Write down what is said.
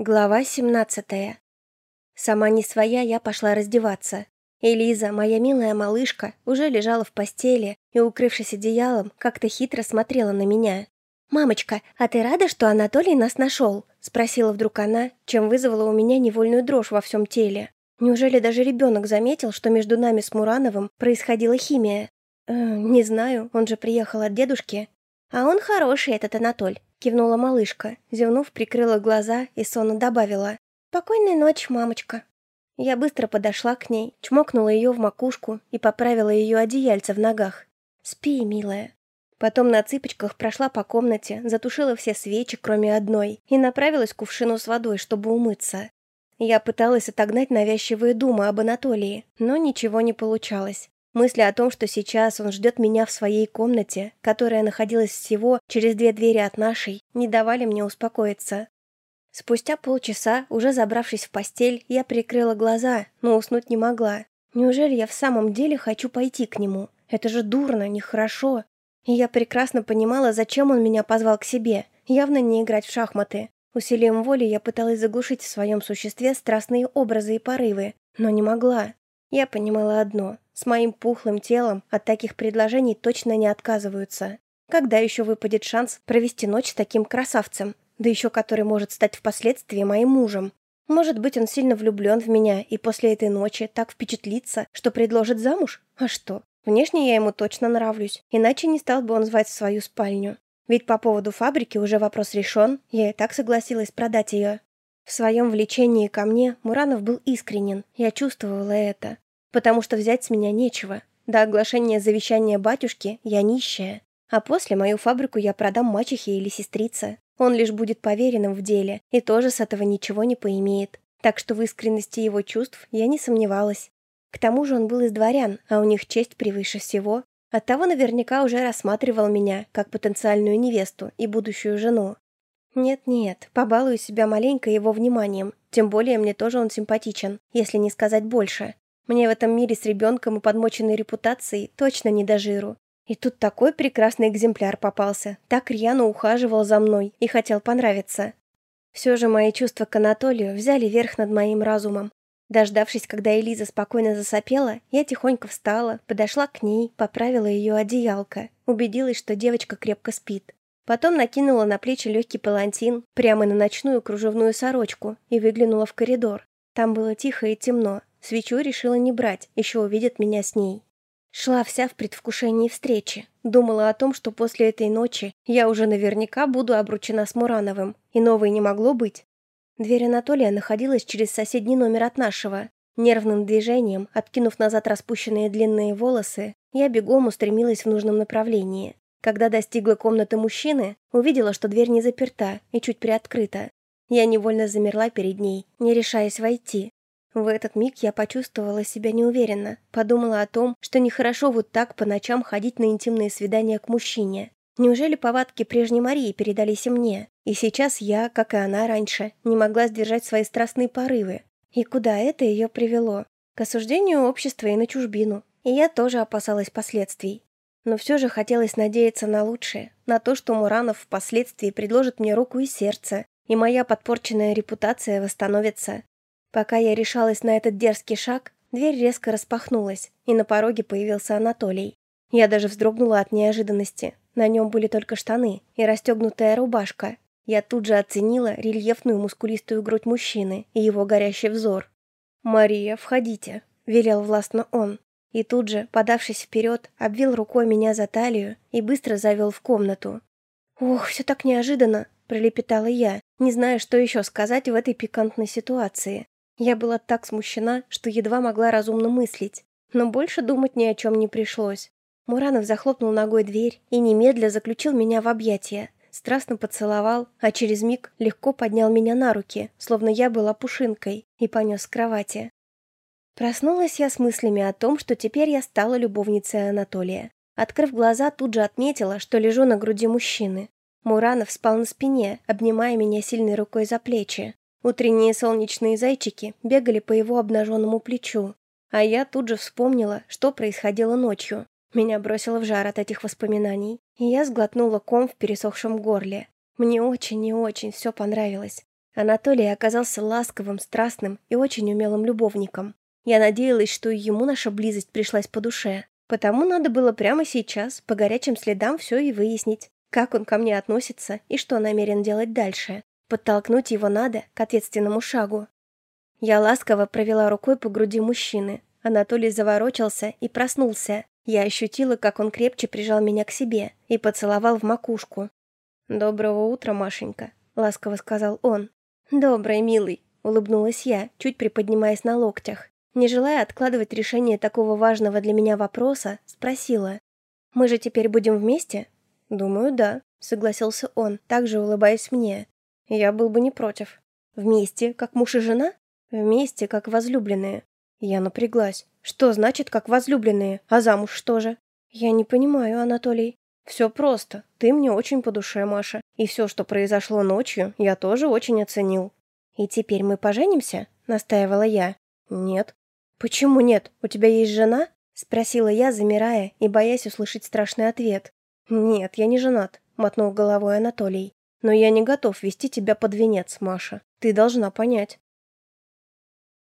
Глава 17 Сама не своя, я пошла раздеваться. Элиза, моя милая малышка, уже лежала в постели и, укрывшись одеялом, как-то хитро смотрела на меня. «Мамочка, а ты рада, что Анатолий нас нашел?» — спросила вдруг она, чем вызвала у меня невольную дрожь во всем теле. Неужели даже ребенок заметил, что между нами с Мурановым происходила химия? Э, не знаю, он же приехал от дедушки. А он хороший, этот Анатоль. Кивнула малышка, зевнув, прикрыла глаза и сонно добавила. «Спокойной ночи, мамочка». Я быстро подошла к ней, чмокнула ее в макушку и поправила ее одеяльце в ногах. «Спи, милая». Потом на цыпочках прошла по комнате, затушила все свечи, кроме одной, и направилась к кувшину с водой, чтобы умыться. Я пыталась отогнать навязчивые думы об Анатолии, но ничего не получалось. Мысли о том, что сейчас он ждет меня в своей комнате, которая находилась всего через две двери от нашей, не давали мне успокоиться. Спустя полчаса, уже забравшись в постель, я прикрыла глаза, но уснуть не могла. Неужели я в самом деле хочу пойти к нему? Это же дурно, нехорошо. И я прекрасно понимала, зачем он меня позвал к себе. Явно не играть в шахматы. Усилием воли я пыталась заглушить в своем существе страстные образы и порывы, но не могла. Я понимала одно. С моим пухлым телом от таких предложений точно не отказываются. Когда еще выпадет шанс провести ночь с таким красавцем, да еще который может стать впоследствии моим мужем? Может быть, он сильно влюблен в меня и после этой ночи так впечатлится, что предложит замуж? А что? Внешне я ему точно нравлюсь, иначе не стал бы он звать в свою спальню. Ведь по поводу фабрики уже вопрос решен, я и так согласилась продать ее. В своем влечении ко мне Муранов был искренен, я чувствовала это. Потому что взять с меня нечего. До оглашения завещания батюшки я нищая. А после мою фабрику я продам мачехе или сестрице. Он лишь будет поверенным в деле и тоже с этого ничего не поимеет. Так что в искренности его чувств я не сомневалась. К тому же он был из дворян, а у них честь превыше всего. Оттого наверняка уже рассматривал меня как потенциальную невесту и будущую жену. Нет-нет, побалую себя маленько его вниманием, тем более мне тоже он симпатичен, если не сказать больше. Мне в этом мире с ребенком и подмоченной репутацией точно не до жиру. И тут такой прекрасный экземпляр попался, так рьяно ухаживал за мной и хотел понравиться. Все же мои чувства к Анатолию взяли верх над моим разумом. Дождавшись, когда Элиза спокойно засопела, я тихонько встала, подошла к ней, поправила ее одеялко, убедилась, что девочка крепко спит. Потом накинула на плечи легкий палантин, прямо на ночную кружевную сорочку, и выглянула в коридор. Там было тихо и темно. Свечу решила не брать, еще увидят меня с ней. Шла вся в предвкушении встречи. Думала о том, что после этой ночи я уже наверняка буду обручена с Мурановым, и новой не могло быть. Дверь Анатолия находилась через соседний номер от нашего. Нервным движением, откинув назад распущенные длинные волосы, я бегом устремилась в нужном направлении. Когда достигла комнаты мужчины, увидела, что дверь не заперта и чуть приоткрыта. Я невольно замерла перед ней, не решаясь войти. В этот миг я почувствовала себя неуверенно, подумала о том, что нехорошо вот так по ночам ходить на интимные свидания к мужчине. Неужели повадки прежней Марии передались и мне? И сейчас я, как и она раньше, не могла сдержать свои страстные порывы. И куда это ее привело? К осуждению общества и на чужбину. И я тоже опасалась последствий. Но все же хотелось надеяться на лучшее, на то, что Муранов впоследствии предложит мне руку и сердце, и моя подпорченная репутация восстановится. Пока я решалась на этот дерзкий шаг, дверь резко распахнулась, и на пороге появился Анатолий. Я даже вздрогнула от неожиданности. На нем были только штаны и расстегнутая рубашка. Я тут же оценила рельефную мускулистую грудь мужчины и его горящий взор. «Мария, входите», — велел властно он. И тут же, подавшись вперед, обвил рукой меня за талию и быстро завел в комнату. «Ох, все так неожиданно!» – пролепетала я, не зная, что еще сказать в этой пикантной ситуации. Я была так смущена, что едва могла разумно мыслить. Но больше думать ни о чем не пришлось. Муранов захлопнул ногой дверь и немедля заключил меня в объятия. Страстно поцеловал, а через миг легко поднял меня на руки, словно я была пушинкой, и понес к кровати. Проснулась я с мыслями о том, что теперь я стала любовницей Анатолия. Открыв глаза, тут же отметила, что лежу на груди мужчины. Муранов спал на спине, обнимая меня сильной рукой за плечи. Утренние солнечные зайчики бегали по его обнаженному плечу. А я тут же вспомнила, что происходило ночью. Меня бросило в жар от этих воспоминаний, и я сглотнула ком в пересохшем горле. Мне очень и очень все понравилось. Анатолий оказался ласковым, страстным и очень умелым любовником. Я надеялась, что и ему наша близость пришлась по душе. Потому надо было прямо сейчас по горячим следам все и выяснить, как он ко мне относится и что намерен делать дальше. Подтолкнуть его надо к ответственному шагу. Я ласково провела рукой по груди мужчины. Анатолий заворочался и проснулся. Я ощутила, как он крепче прижал меня к себе и поцеловал в макушку. «Доброго утра, Машенька», — ласково сказал он. «Добрый, милый», — улыбнулась я, чуть приподнимаясь на локтях. Не желая откладывать решение такого важного для меня вопроса, спросила. «Мы же теперь будем вместе?» «Думаю, да», — согласился он, также улыбаясь мне. «Я был бы не против». «Вместе, как муж и жена?» «Вместе, как возлюбленные». Я напряглась. «Что значит, как возлюбленные? А замуж что же?» «Я не понимаю, Анатолий». «Все просто. Ты мне очень по душе, Маша. И все, что произошло ночью, я тоже очень оценил». «И теперь мы поженимся?» — настаивала я. «Нет». «Почему нет? У тебя есть жена?» — спросила я, замирая и боясь услышать страшный ответ. «Нет, я не женат», — мотнул головой Анатолий. «Но я не готов вести тебя под венец, Маша. Ты должна понять».